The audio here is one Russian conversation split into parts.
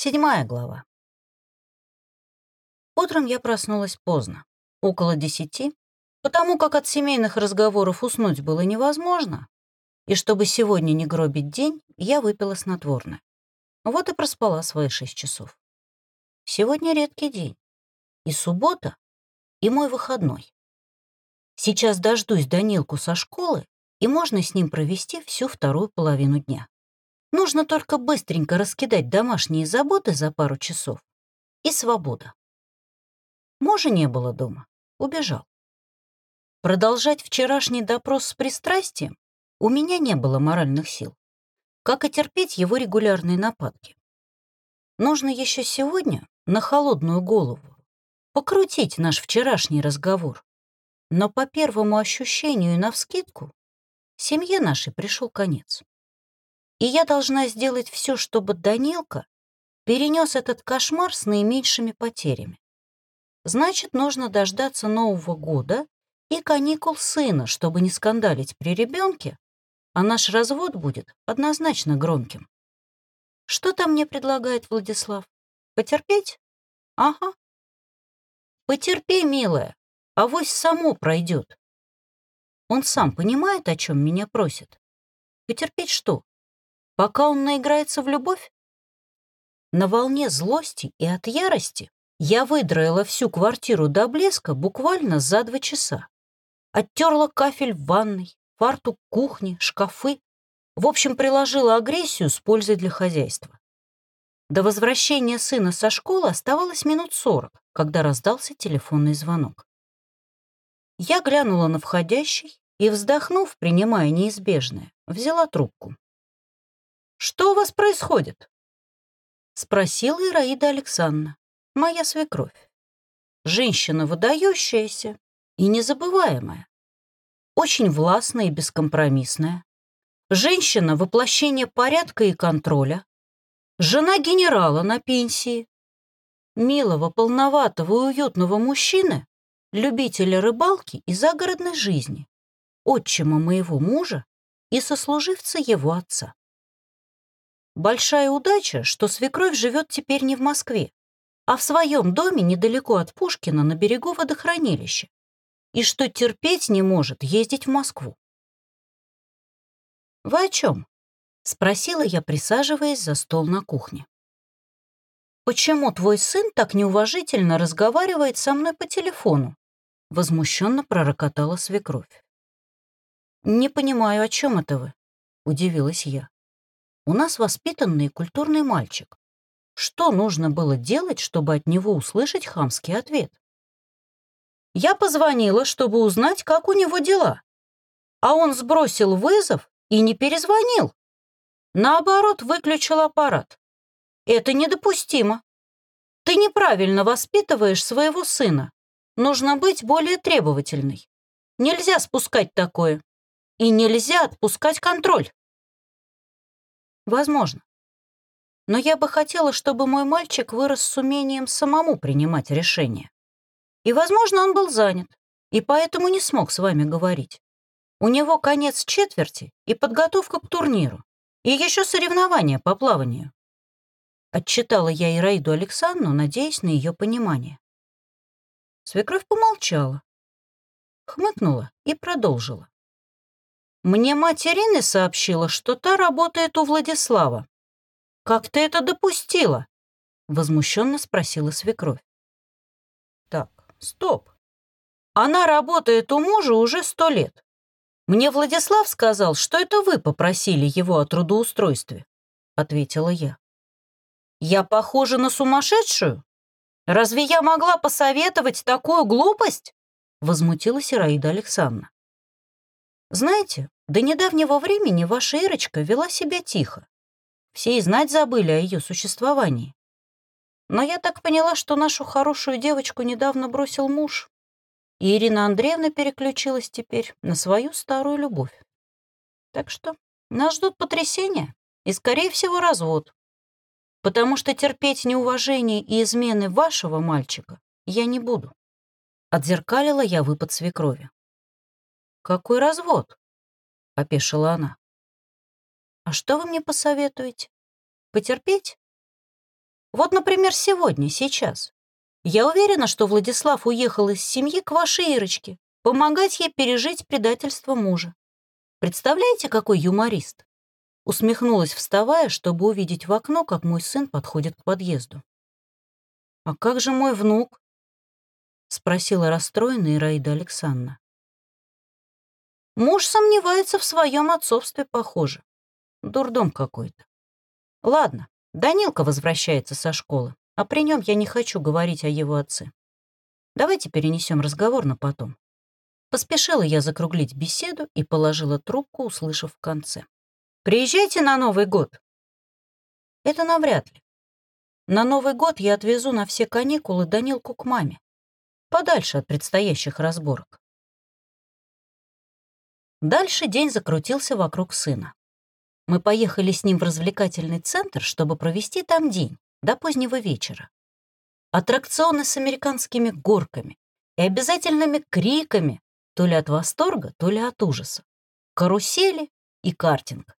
Седьмая глава. Утром я проснулась поздно, около десяти, потому как от семейных разговоров уснуть было невозможно, и чтобы сегодня не гробить день, я выпила снотворное. Вот и проспала свои шесть часов. Сегодня редкий день. И суббота, и мой выходной. Сейчас дождусь Данилку со школы, и можно с ним провести всю вторую половину дня. Нужно только быстренько раскидать домашние заботы за пару часов. И свобода. Мужа не было дома. Убежал. Продолжать вчерашний допрос с пристрастием у меня не было моральных сил, как и терпеть его регулярные нападки. Нужно еще сегодня на холодную голову покрутить наш вчерашний разговор. Но по первому ощущению и навскидку семье нашей пришел конец. И я должна сделать все, чтобы Данилка перенес этот кошмар с наименьшими потерями. Значит, нужно дождаться Нового года и каникул сына, чтобы не скандалить при ребенке, а наш развод будет однозначно громким. Что там мне предлагает Владислав? Потерпеть? Ага. Потерпи, милая, авось само пройдет. Он сам понимает, о чем меня просит. Потерпеть что? Пока он наиграется в любовь? На волне злости и от ярости я выдроила всю квартиру до блеска буквально за два часа. Оттерла кафель в ванной, фартук кухни, шкафы. В общем, приложила агрессию с пользой для хозяйства. До возвращения сына со школы оставалось минут сорок, когда раздался телефонный звонок. Я глянула на входящий и, вздохнув, принимая неизбежное, взяла трубку. Что у вас происходит?» Спросила Ираида Александровна, моя свекровь. Женщина выдающаяся и незабываемая. Очень властная и бескомпромиссная. Женщина воплощение порядка и контроля. Жена генерала на пенсии. Милого, полноватого и уютного мужчины, любителя рыбалки и загородной жизни, отчима моего мужа и сослуживца его отца. Большая удача, что свекровь живет теперь не в Москве, а в своем доме недалеко от Пушкина на берегу водохранилища, и что терпеть не может ездить в Москву. «Вы о чем?» — спросила я, присаживаясь за стол на кухне. «Почему твой сын так неуважительно разговаривает со мной по телефону?» — возмущенно пророкотала свекровь. «Не понимаю, о чем это вы?» — удивилась я. У нас воспитанный и культурный мальчик. Что нужно было делать, чтобы от него услышать хамский ответ? Я позвонила, чтобы узнать, как у него дела. А он сбросил вызов и не перезвонил. Наоборот, выключил аппарат. Это недопустимо. Ты неправильно воспитываешь своего сына. Нужно быть более требовательной. Нельзя спускать такое. И нельзя отпускать контроль. Возможно. Но я бы хотела, чтобы мой мальчик вырос с умением самому принимать решения. И, возможно, он был занят, и поэтому не смог с вами говорить. У него конец четверти и подготовка к турниру, и еще соревнования по плаванию. Отчитала я Ираиду Александру, надеясь на ее понимание. Свекровь помолчала, хмыкнула и продолжила. Мне мать Ирины сообщила, что та работает у Владислава. Как ты это допустила? Возмущенно спросила свекровь. Так, стоп. Она работает у мужа уже сто лет. Мне Владислав сказал, что это вы попросили его о трудоустройстве, ответила я. Я похожа на сумасшедшую? Разве я могла посоветовать такую глупость? Возмутилась Ираида Александровна. Знаете, до недавнего времени ваша Ирочка вела себя тихо. Все и знать забыли о ее существовании. Но я так поняла, что нашу хорошую девочку недавно бросил муж, и Ирина Андреевна переключилась теперь на свою старую любовь. Так что нас ждут потрясения и, скорее всего, развод. Потому что терпеть неуважение и измены вашего мальчика я не буду. Отзеркалила я выпад свекрови. «Какой развод?» — опешила она. «А что вы мне посоветуете? Потерпеть?» Вот, например, сегодня, сейчас. Я уверена, что Владислав уехал из семьи к вашей Ирочке, помогать ей пережить предательство мужа. Представляете, какой юморист? Усмехнулась, вставая, чтобы увидеть в окно, как мой сын подходит к подъезду. «А как же мой внук?» — спросила расстроенная Ираида Александровна. Муж сомневается в своем отцовстве, похоже. Дурдом какой-то. Ладно, Данилка возвращается со школы, а при нем я не хочу говорить о его отце. Давайте перенесем разговор на потом. Поспешила я закруглить беседу и положила трубку, услышав в конце. «Приезжайте на Новый год!» Это навряд ли. На Новый год я отвезу на все каникулы Данилку к маме, подальше от предстоящих разборок. Дальше день закрутился вокруг сына. Мы поехали с ним в развлекательный центр, чтобы провести там день, до позднего вечера. Аттракционы с американскими горками и обязательными криками, то ли от восторга, то ли от ужаса. Карусели и картинг.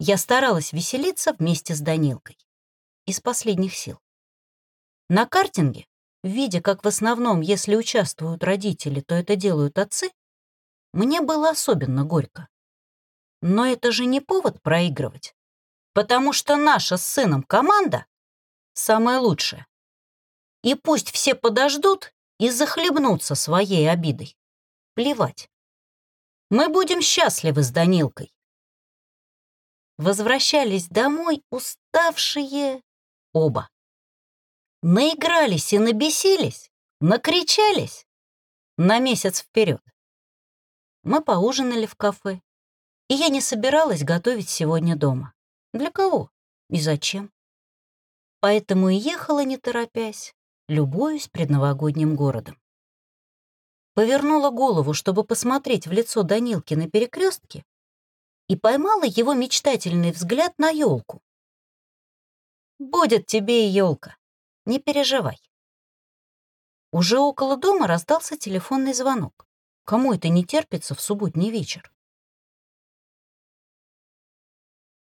Я старалась веселиться вместе с Данилкой. Из последних сил. На картинге, видя, как в основном, если участвуют родители, то это делают отцы, мне было особенно горько. Но это же не повод проигрывать, потому что наша с сыном команда самая лучшая. И пусть все подождут и захлебнутся своей обидой. Плевать. Мы будем счастливы с Данилкой. Возвращались домой уставшие оба. Наигрались и набесились, накричались на месяц вперед. Мы поужинали в кафе, и я не собиралась готовить сегодня дома. Для кого и зачем? Поэтому и ехала, не торопясь, любуюсь предновогодним городом. Повернула голову, чтобы посмотреть в лицо Данилки на перекрестке, и поймала его мечтательный взгляд на елку. «Будет тебе и елка, не переживай». Уже около дома раздался телефонный звонок. Кому это не терпится в субботний вечер?